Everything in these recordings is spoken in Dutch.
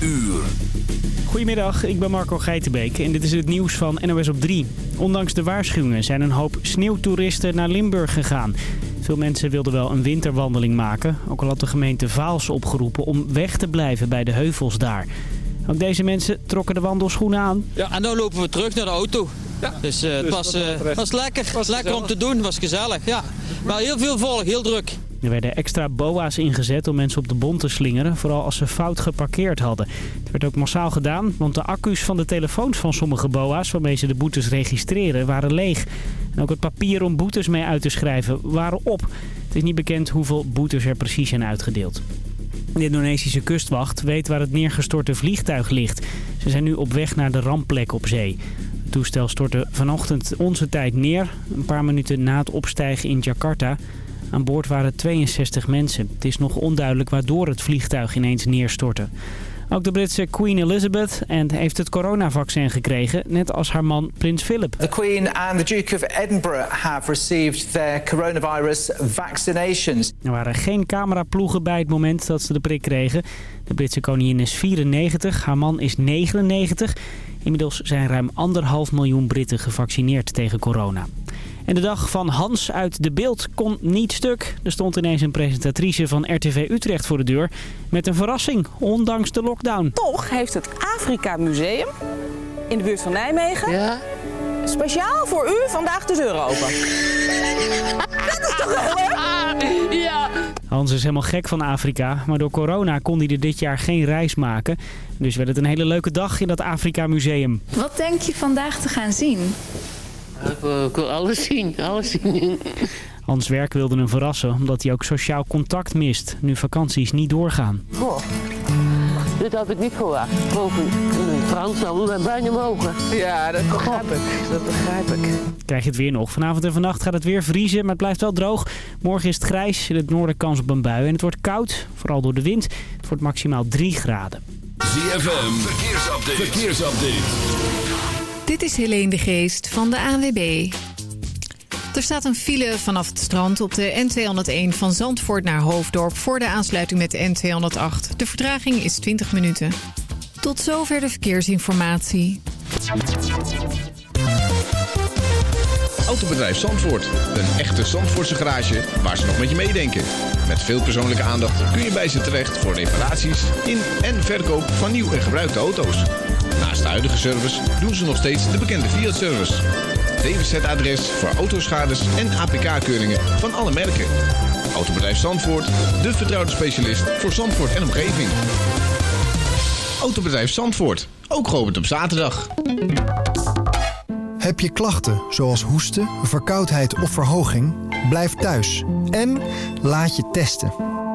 uur. Goedemiddag, ik ben Marco Geitenbeek en dit is het nieuws van NOS op 3. Ondanks de waarschuwingen zijn een hoop sneeuwtoeristen naar Limburg gegaan. Veel mensen wilden wel een winterwandeling maken. Ook al had de gemeente Vaals opgeroepen om weg te blijven bij de heuvels daar. Ook deze mensen trokken de wandelschoenen aan. Ja, en nu lopen we terug naar de auto. Ja, dus uh, het dus was, uh, wat dat betreft was lekker. was lekker om te doen, was gezellig. Ja. Maar heel veel volk, heel druk. Er werden extra boa's ingezet om mensen op de bond te slingeren, vooral als ze fout geparkeerd hadden. Het werd ook massaal gedaan, want de accu's van de telefoons van sommige boa's, waarmee ze de boetes registreren, waren leeg. En ook het papier om boetes mee uit te schrijven waren op. Het is niet bekend hoeveel boetes er precies zijn uitgedeeld. De Indonesische kustwacht weet waar het neergestorte vliegtuig ligt. Ze zijn nu op weg naar de rampplek op zee. Het toestel stortte vanochtend onze tijd neer, een paar minuten na het opstijgen in Jakarta. Aan boord waren 62 mensen. Het is nog onduidelijk waardoor het vliegtuig ineens neerstortte. Ook de Britse Queen Elizabeth en heeft het coronavaccin gekregen, net als haar man Prins Philip. The Queen and the Duke of Edinburgh have received their coronavirus vaccinations. Er waren geen cameraploegen bij het moment dat ze de prik kregen. De Britse koningin is 94, haar man is 99. Inmiddels zijn ruim anderhalf miljoen Britten gevaccineerd tegen corona. En de dag van Hans uit de beeld kon niet stuk. Er stond ineens een presentatrice van RTV Utrecht voor de deur met een verrassing, ondanks de lockdown. Toch heeft het Afrika Museum in de buurt van Nijmegen Ja? speciaal voor u vandaag de deuren open. Dat is toch wel leuk? Ja. Hans is helemaal gek van Afrika, maar door corona kon hij er dit jaar geen reis maken. Dus werd het een hele leuke dag in dat Afrika Museum. Wat denk je vandaag te gaan zien? Ik wil, alles zien, alles zien. Hans Werk wilde hem verrassen, omdat hij ook sociaal contact mist, nu vakanties niet doorgaan. Goh. Dit had ik niet verwacht. Boven in Frans zou we bijna mogen. Ja, dat begrijp ik. Dat begrijp ik. Krijg je het weer nog. Vanavond en vannacht gaat het weer vriezen, maar het blijft wel droog. Morgen is het grijs, in het noorden kans op een bui. En het wordt koud, vooral door de wind. Het wordt maximaal 3 graden. ZFM, verkeersupdate. verkeersupdate. Dit is Helene de Geest van de ANWB. Er staat een file vanaf het strand op de N201 van Zandvoort naar Hoofddorp... voor de aansluiting met de N208. De vertraging is 20 minuten. Tot zover de verkeersinformatie. Autobedrijf Zandvoort. Een echte Zandvoortse garage waar ze nog met je meedenken. Met veel persoonlijke aandacht kun je bij ze terecht voor reparaties in en verkoop van nieuw en gebruikte auto's. Naast de huidige service doen ze nog steeds de bekende Fiat-service. DWZ-adres voor autoschades en APK-keuringen van alle merken. Autobedrijf Zandvoort, de vertrouwde specialist voor Zandvoort en omgeving. Autobedrijf Zandvoort, ook geopend op zaterdag. Heb je klachten zoals hoesten, verkoudheid of verhoging? Blijf thuis en laat je testen.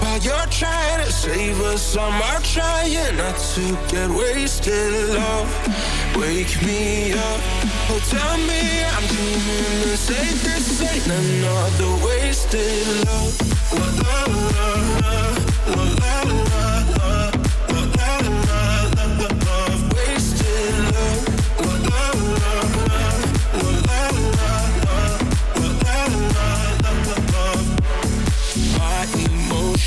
While you're trying to save us, I'm trying not to get wasted. Love, wake me up. Oh, tell me I'm dreaming the same. This ain't another wasted love. La la la la la la.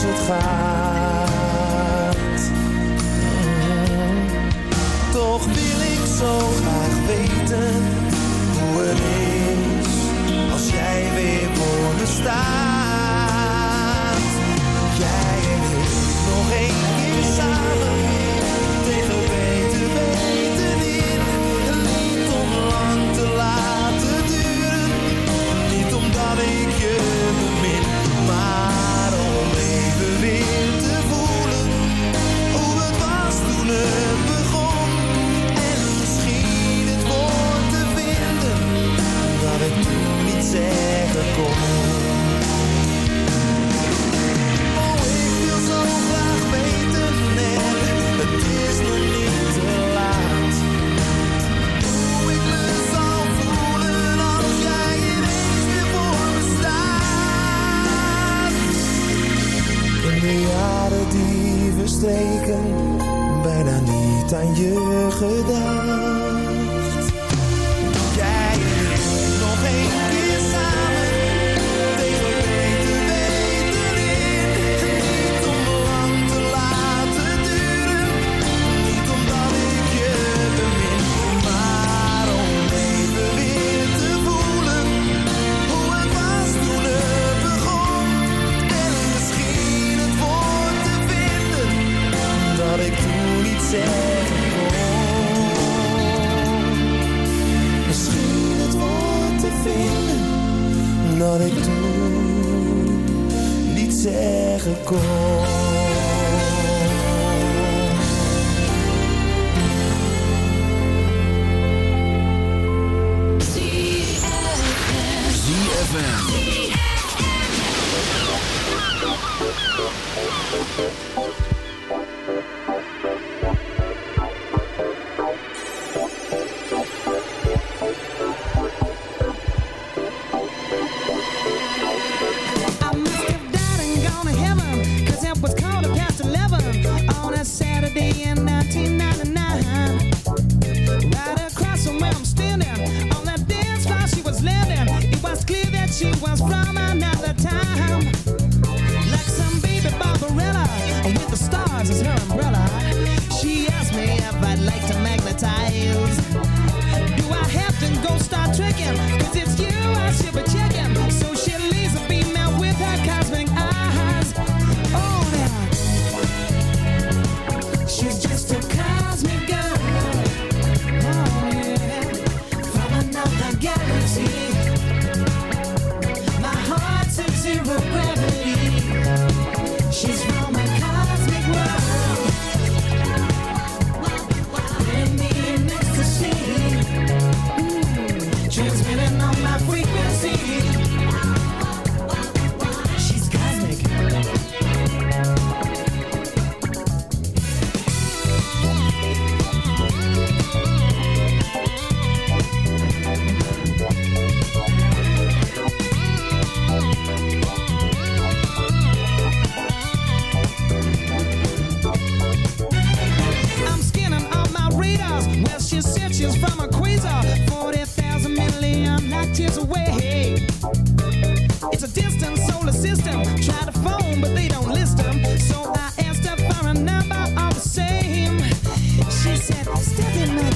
Zoals het gaat.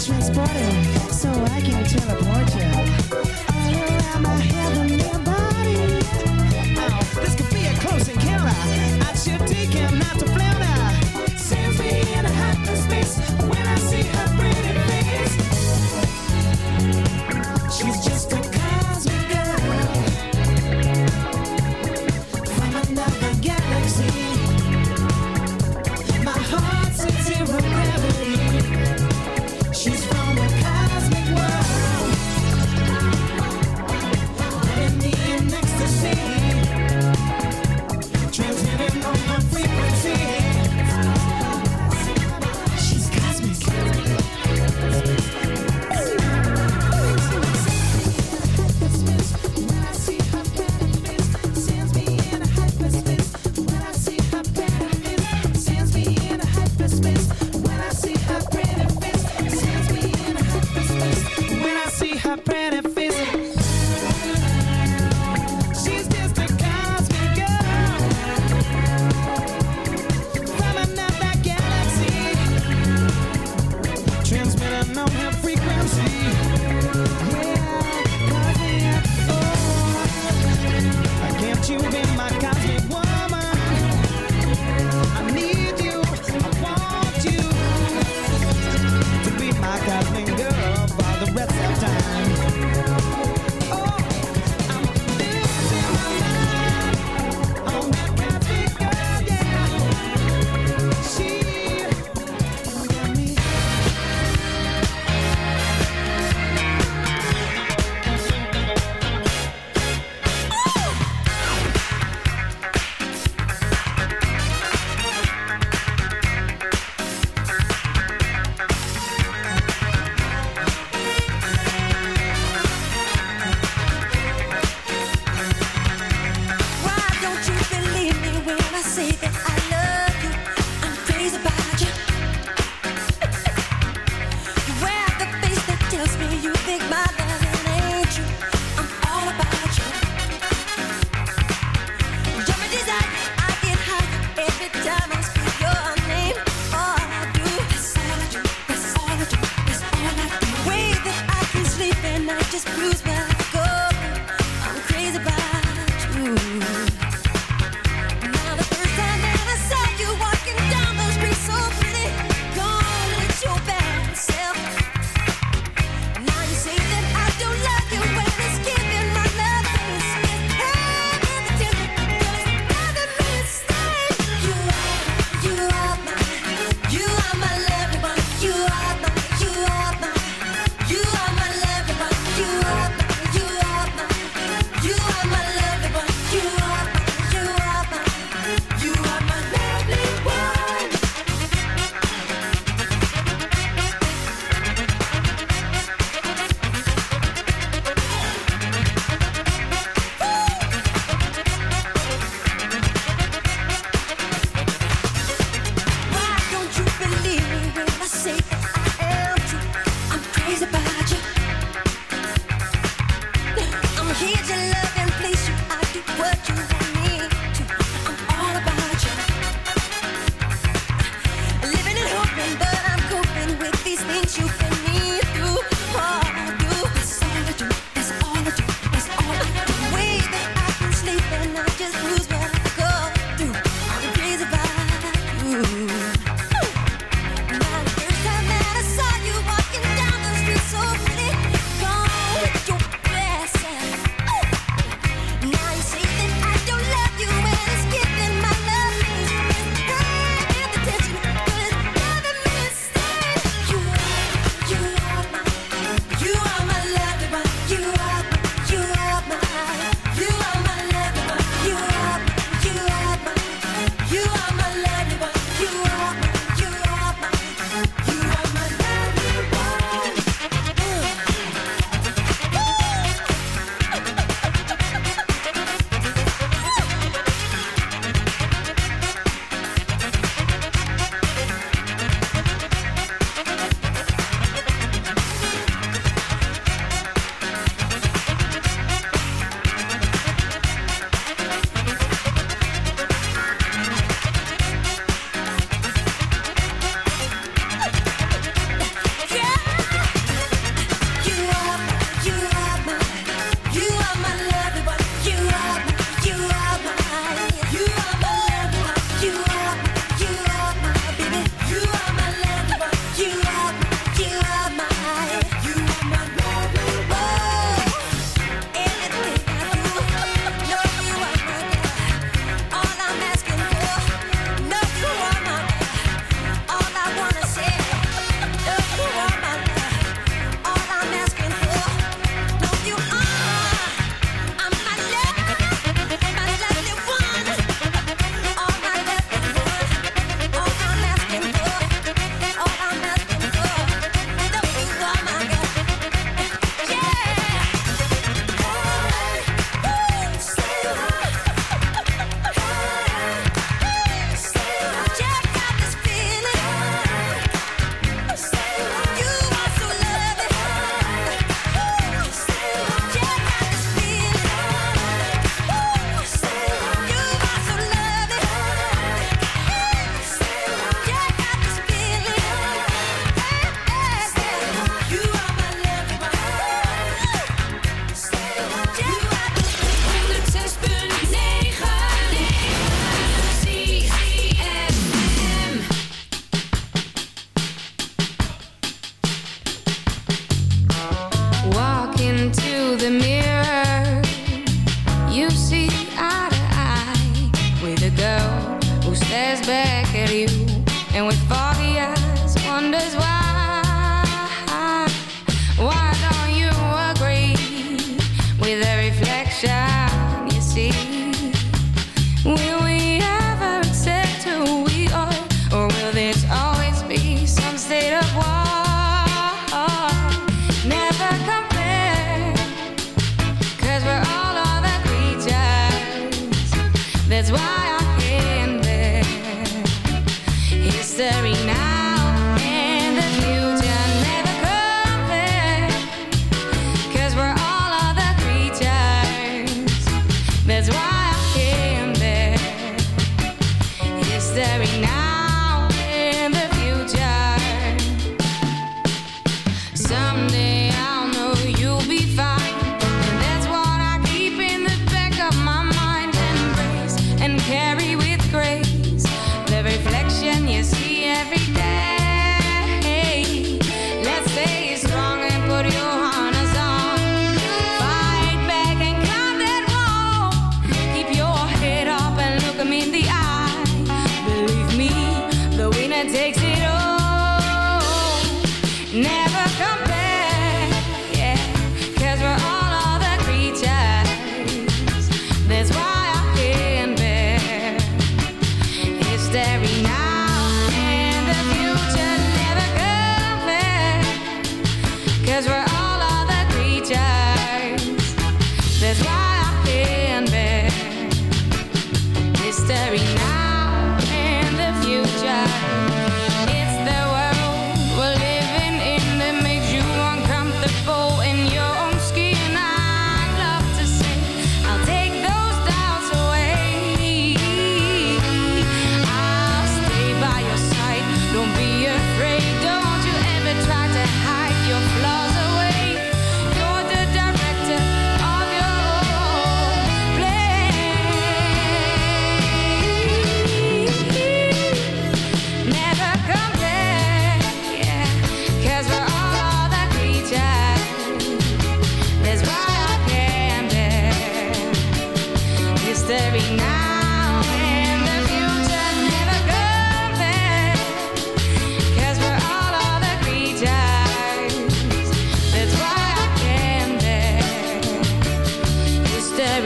transporting.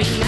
carry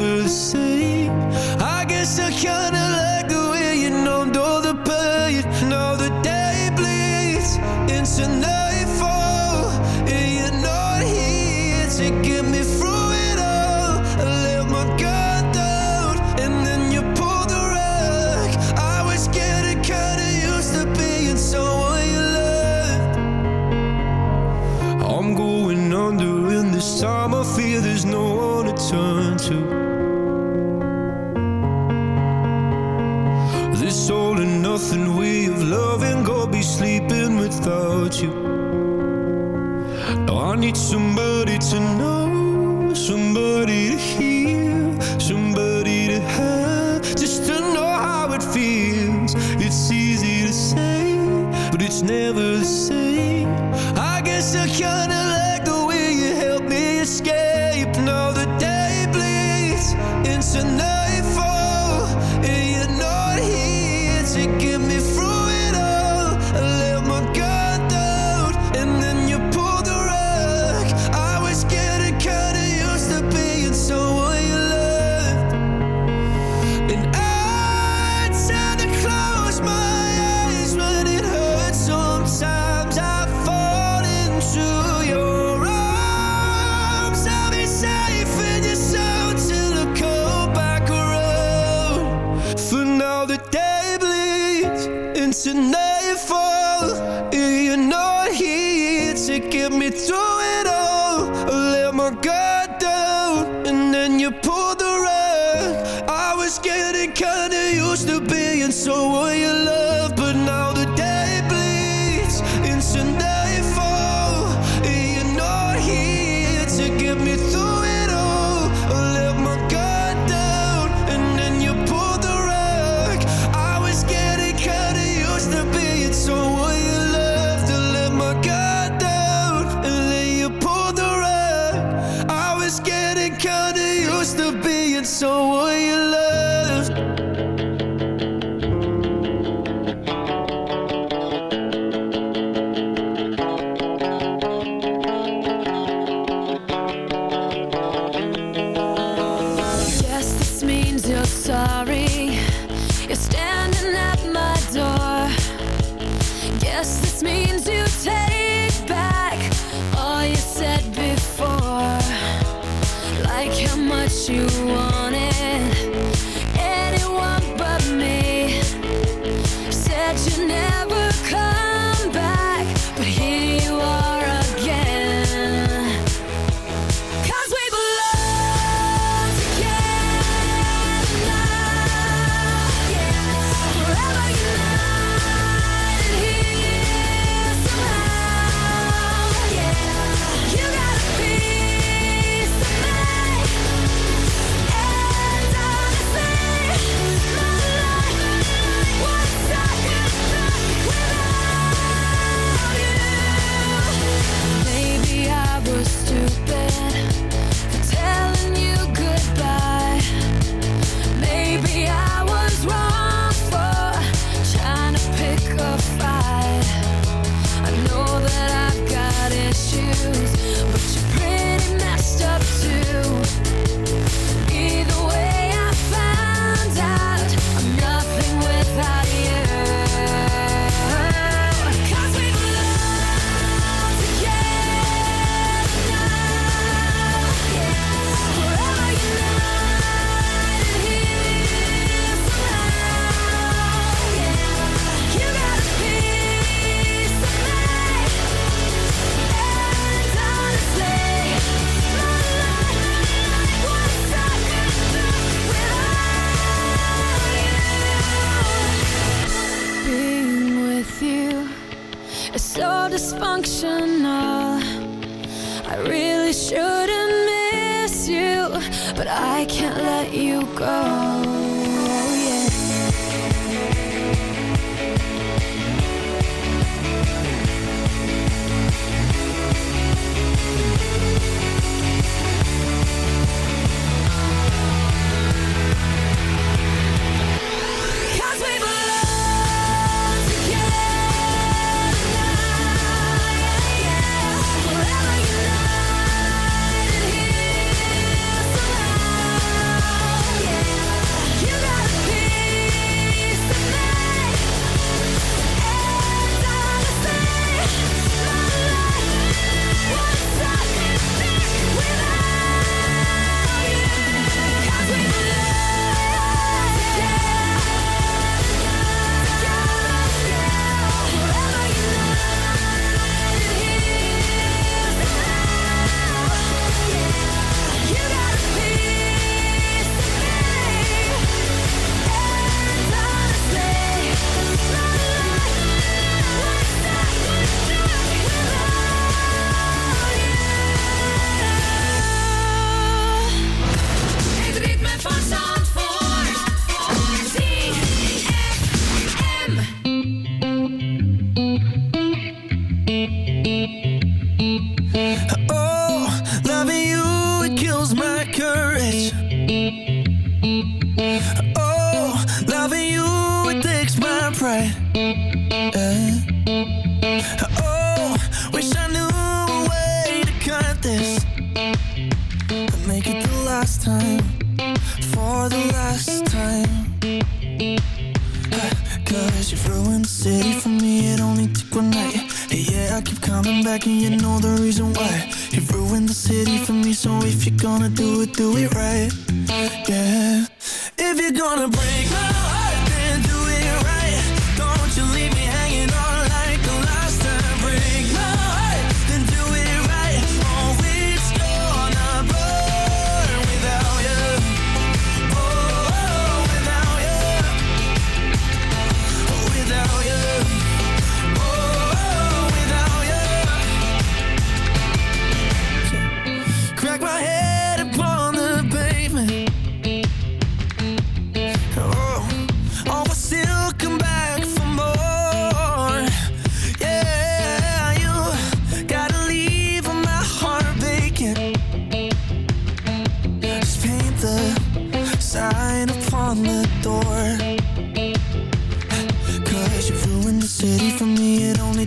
sneeuw to get me through it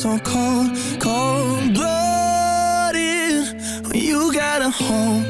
so cold, cold blooded. You got a home.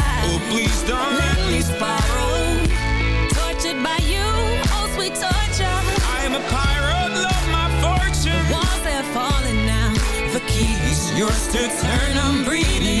Please don't let me spiral. Tortured by you, oh sweet torture. I am a pirate, love my fortune. Walls have fallen now. The key is yours to turn. I'm breathing.